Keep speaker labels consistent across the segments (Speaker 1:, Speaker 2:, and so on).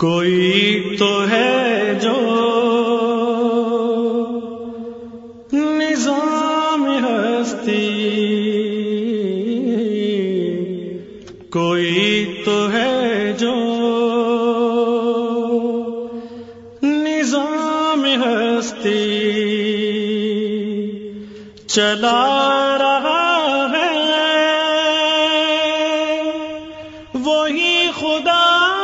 Speaker 1: کوئی تو ہے جو نظام ہستی، کوئی تو ہے جو نظام ہستی چلا رہا کوئی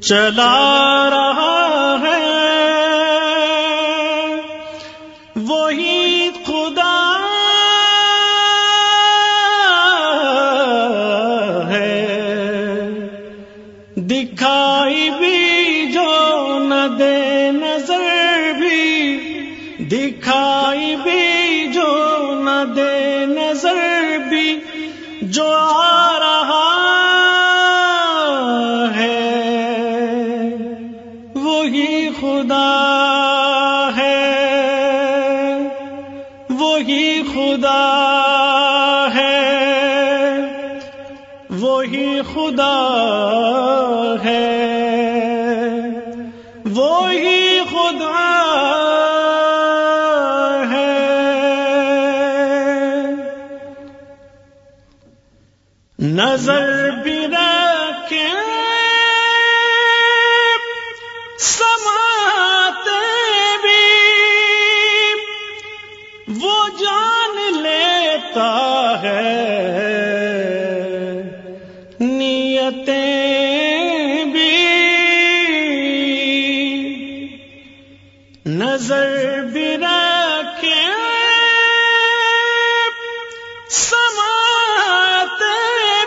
Speaker 1: چلا رہا ہے۔ وہی خدا ہے۔ دکھائی بھی جو نہ دے۔ خدا ہے۔ وہی نیتیں بھی نظر برا کے سمات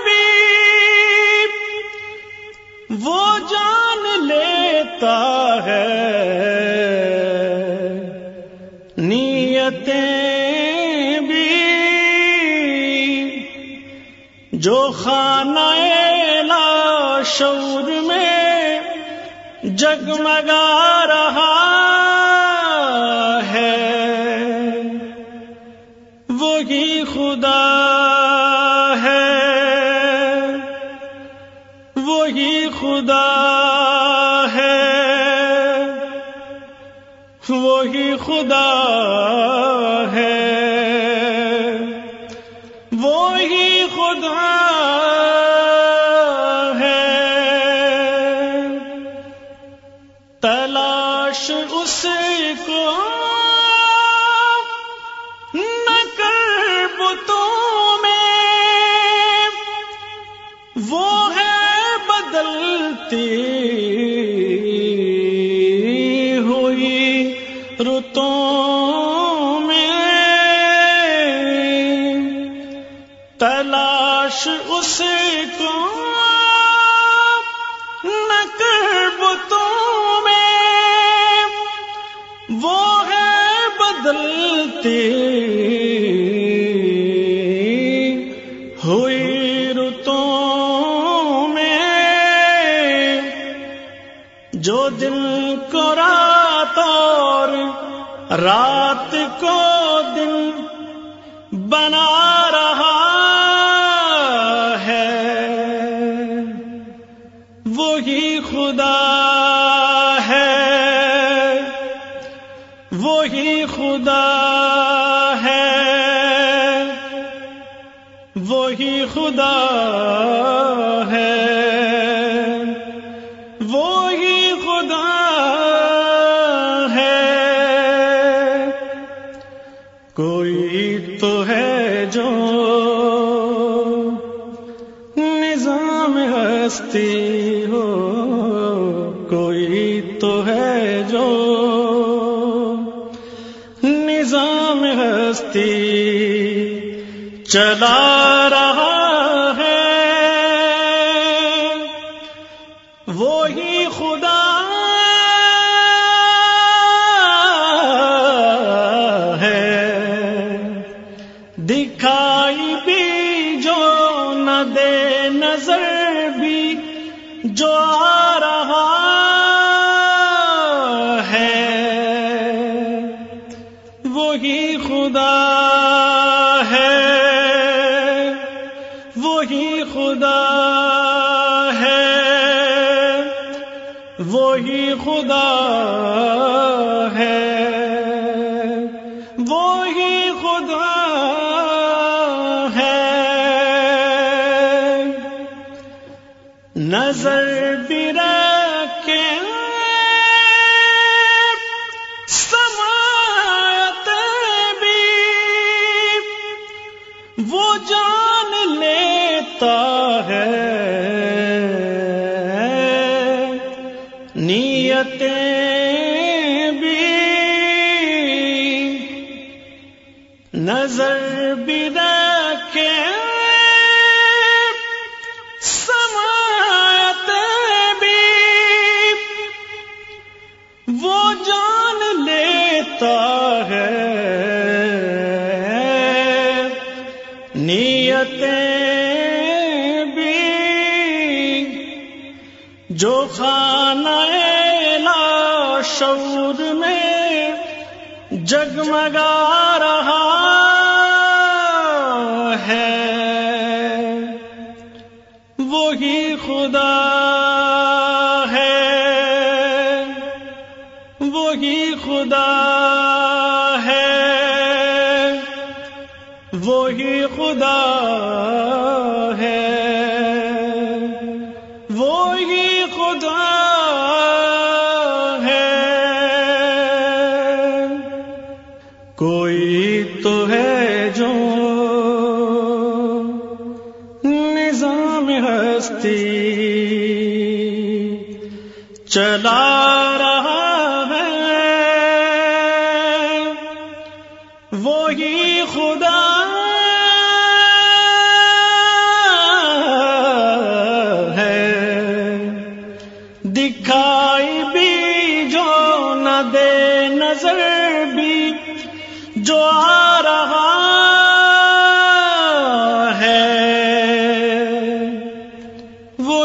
Speaker 1: بھی، وہ جان لیتا ہے۔ نیتیں بھی، جو خانہ لا شور میں جگمگا رہا ہے۔ وہی خدا ہے۔ وہی خدا ہے۔ وہی خدا وہ ہے بدلتی ہوئی رتوں میں۔ تلاش اس کو ہوئی جو دن کو رات اور رات کو دن بنا رہا ہے، وہی خدا ہے، وہی خدا ہے، وہی خدا نظام ہستی ہو کوئی تو ہے جو نظام ہستی چلا رہا ہے۔ وہی نظر بھی جو آ رہا ہے، وہی خدا ہے، وہی خدا ہے، وہی خدا ہے۔ نظر برا کے سماعت بھی وہ جان لیتا ہے جو خانہ لا شعور میں جگمگا رہا ہے وہی خدا نظام ہستی چلا رہا ہے۔ وہی خدا۔ ہے۔ دکھائی بھی جو نہ دے نظر بھی، جو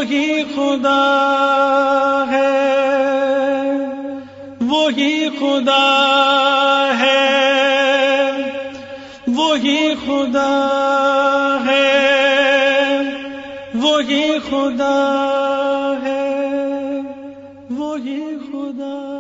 Speaker 1: وہی خدا ہے۔ وہی خدا ہے۔ وہی خدا ہے۔ وہی خدا ہے۔ وہی خدا